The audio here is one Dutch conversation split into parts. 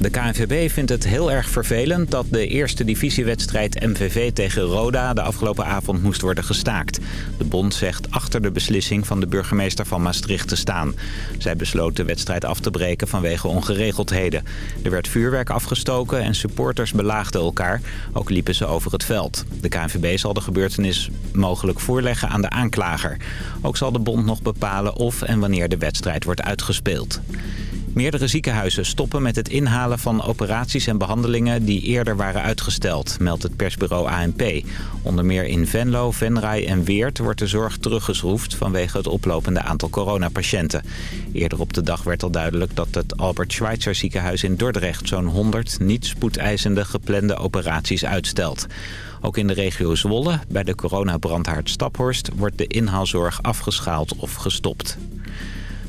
De KNVB vindt het heel erg vervelend dat de eerste divisiewedstrijd MVV tegen Roda de afgelopen avond moest worden gestaakt. De bond zegt achter de beslissing van de burgemeester van Maastricht te staan. Zij besloot de wedstrijd af te breken vanwege ongeregeldheden. Er werd vuurwerk afgestoken en supporters belaagden elkaar. Ook liepen ze over het veld. De KNVB zal de gebeurtenis mogelijk voorleggen aan de aanklager. Ook zal de bond nog bepalen of en wanneer de wedstrijd wordt uitgespeeld. Meerdere ziekenhuizen stoppen met het inhalen van operaties en behandelingen die eerder waren uitgesteld, meldt het persbureau ANP. Onder meer in Venlo, Venray en Weert wordt de zorg teruggeschroefd vanwege het oplopende aantal coronapatiënten. Eerder op de dag werd al duidelijk dat het Albert Schweitzer ziekenhuis in Dordrecht zo'n 100 niet spoedeisende geplande operaties uitstelt. Ook in de regio Zwolle, bij de coronabrandhaard Staphorst, wordt de inhaalzorg afgeschaald of gestopt.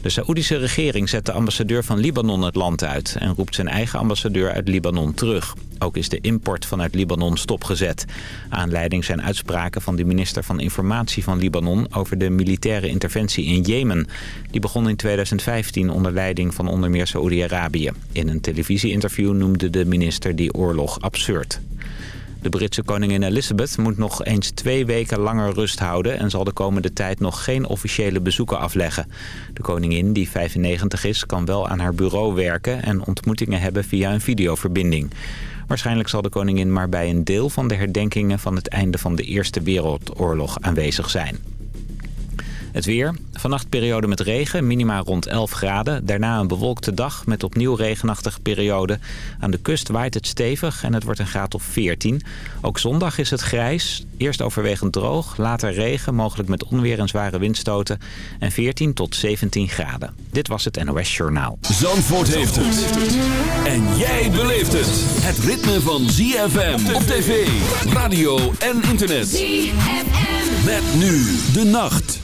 De Saoedische regering zet de ambassadeur van Libanon het land uit... en roept zijn eigen ambassadeur uit Libanon terug. Ook is de import vanuit Libanon stopgezet. Aanleiding zijn uitspraken van de minister van Informatie van Libanon... over de militaire interventie in Jemen. Die begon in 2015 onder leiding van onder meer Saoedi-Arabië. In een televisieinterview noemde de minister die oorlog absurd. De Britse koningin Elizabeth moet nog eens twee weken langer rust houden... en zal de komende tijd nog geen officiële bezoeken afleggen. De koningin, die 95 is, kan wel aan haar bureau werken... en ontmoetingen hebben via een videoverbinding. Waarschijnlijk zal de koningin maar bij een deel van de herdenkingen... van het einde van de Eerste Wereldoorlog aanwezig zijn. Het weer. Vannacht periode met regen, minima rond 11 graden. Daarna een bewolkte dag met opnieuw regenachtige periode. Aan de kust waait het stevig en het wordt een graad of 14. Ook zondag is het grijs. Eerst overwegend droog, later regen, mogelijk met onweer en zware windstoten. En 14 tot 17 graden. Dit was het NOS Journaal. Zandvoort heeft het. En jij beleeft het. Het ritme van ZFM op tv, radio en internet. ZFM. Met nu de nacht.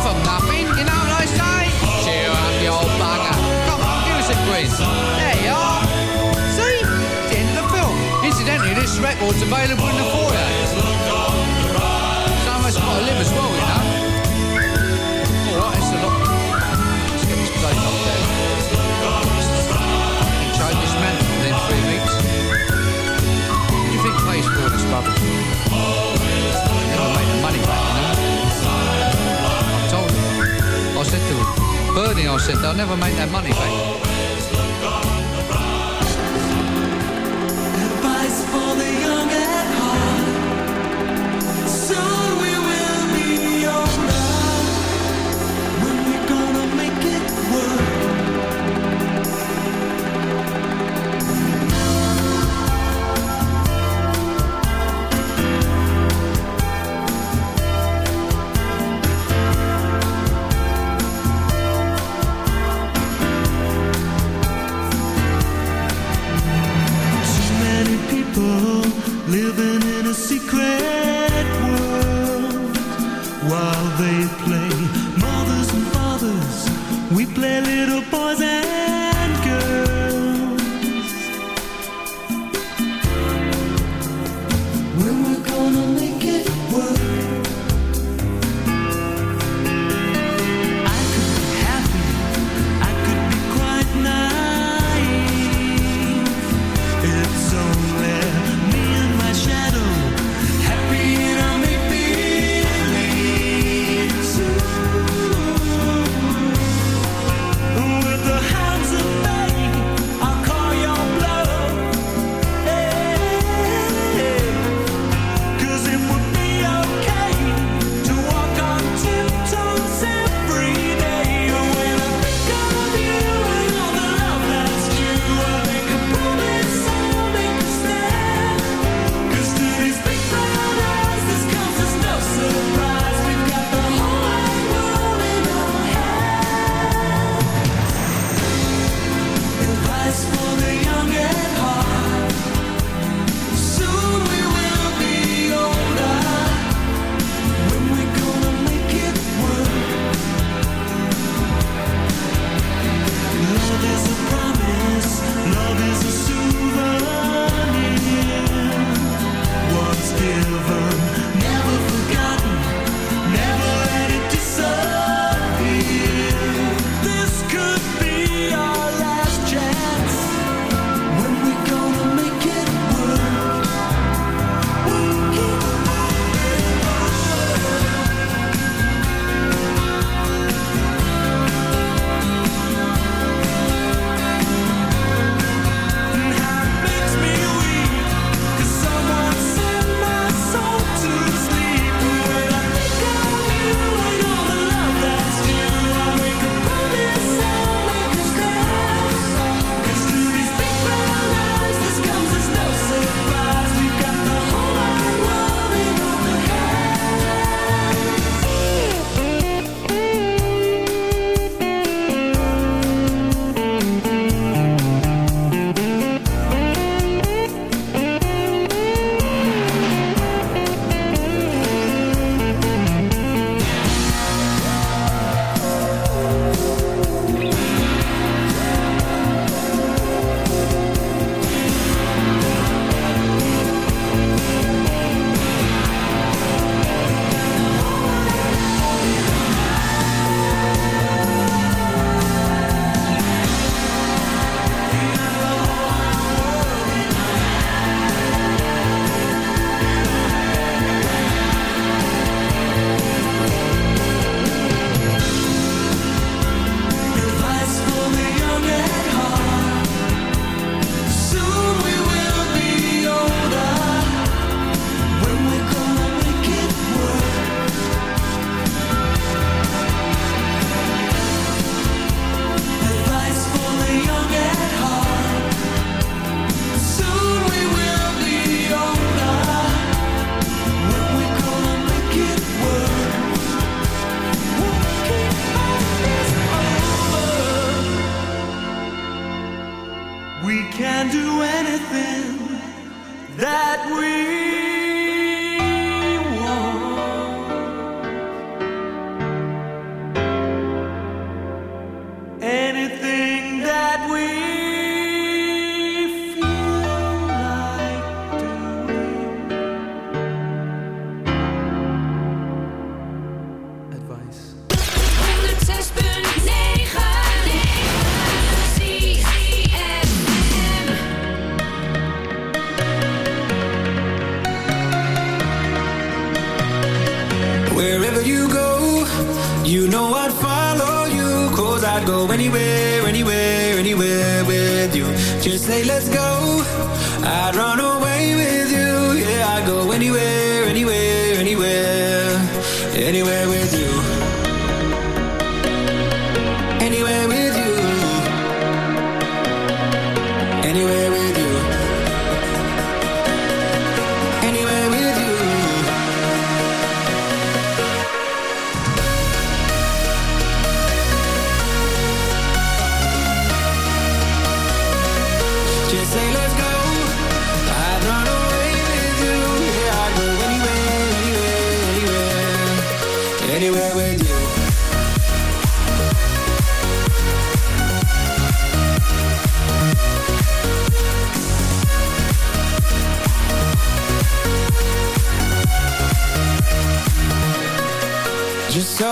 For nothing, you know what I say? Cheer up, you old bugger. Come on, give us a quiz. There you are. See? The end of the film. Incidentally, this record's available in the bernie I said, they'll never make their money back.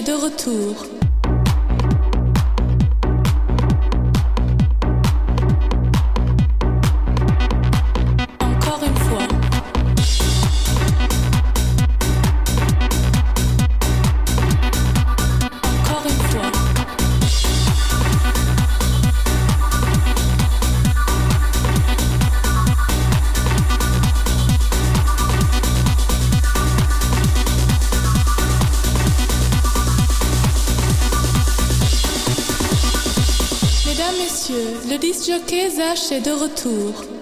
de retour. Disc jockey Zach est de retour.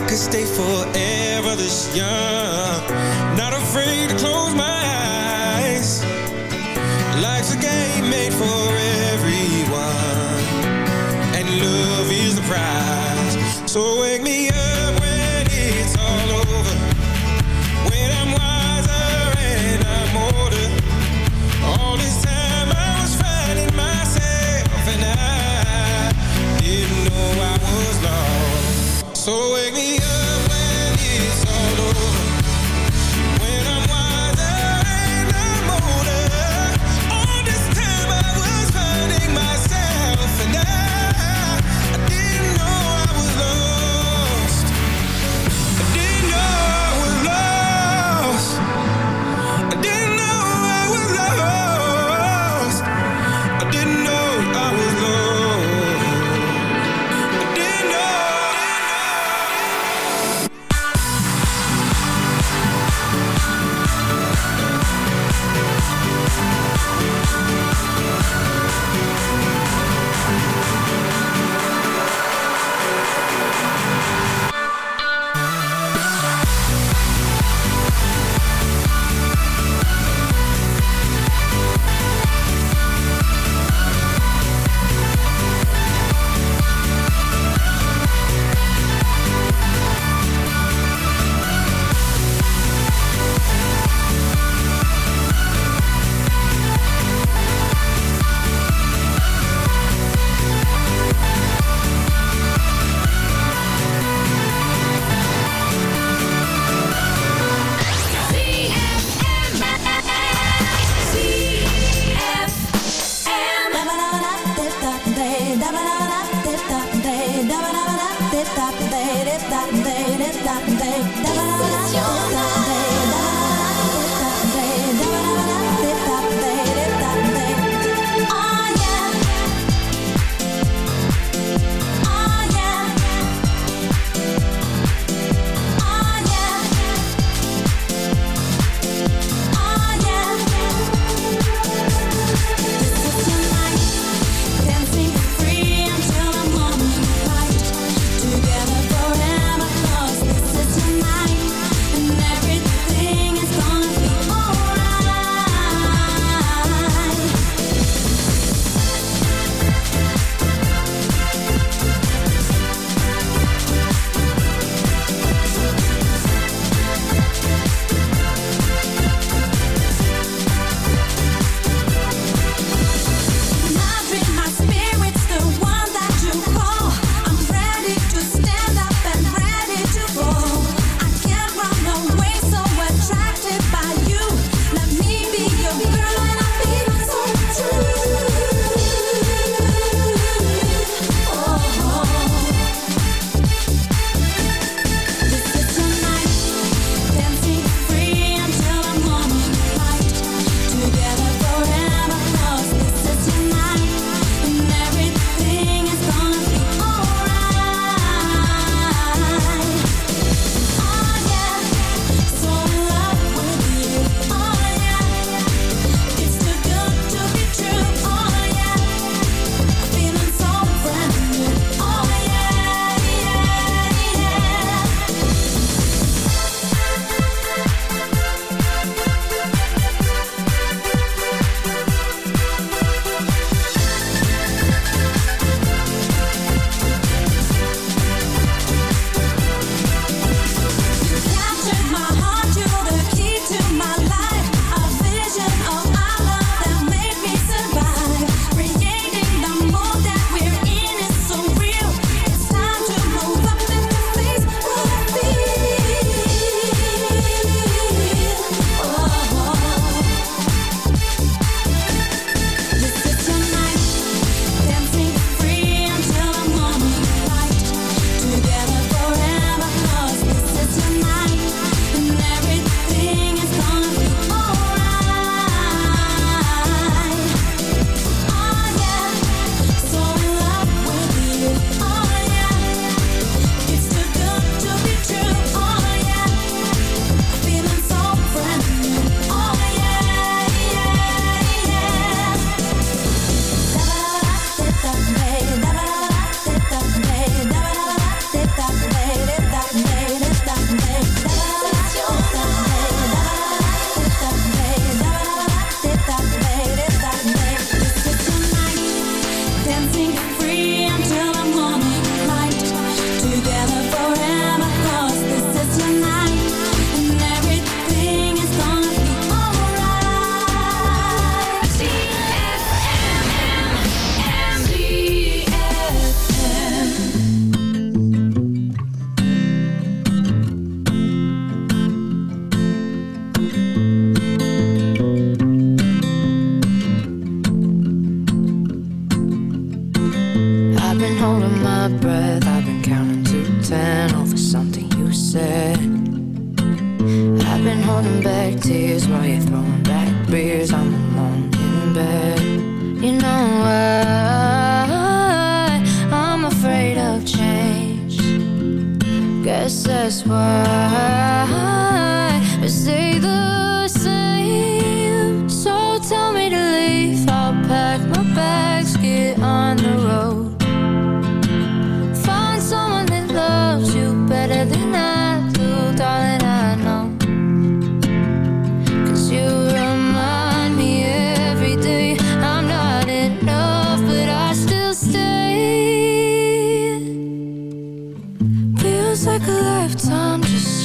I could stay forever this young, not afraid to close my eyes. Life's a game made for everyone and love is the prize. So wake me up when it's all over. When I'm wiser and I'm older. All this time I was finding myself and I didn't know I was lost. So breath. I've been counting to ten over something you said. I've been holding back tears while you're throwing back beers. I'm alone in bed. You know why I'm afraid of change. Guess that's why we stay the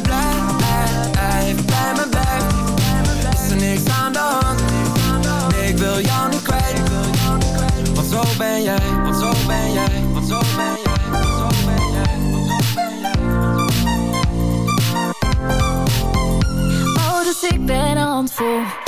bij me Is er niks aan de hand ik wil jou kwijt Want zo ben jij, want zo ben jij, want zo ben jij, zo ben jij, zo ben jij. Oh, dus ik ben een handvol.